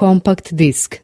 Compact disk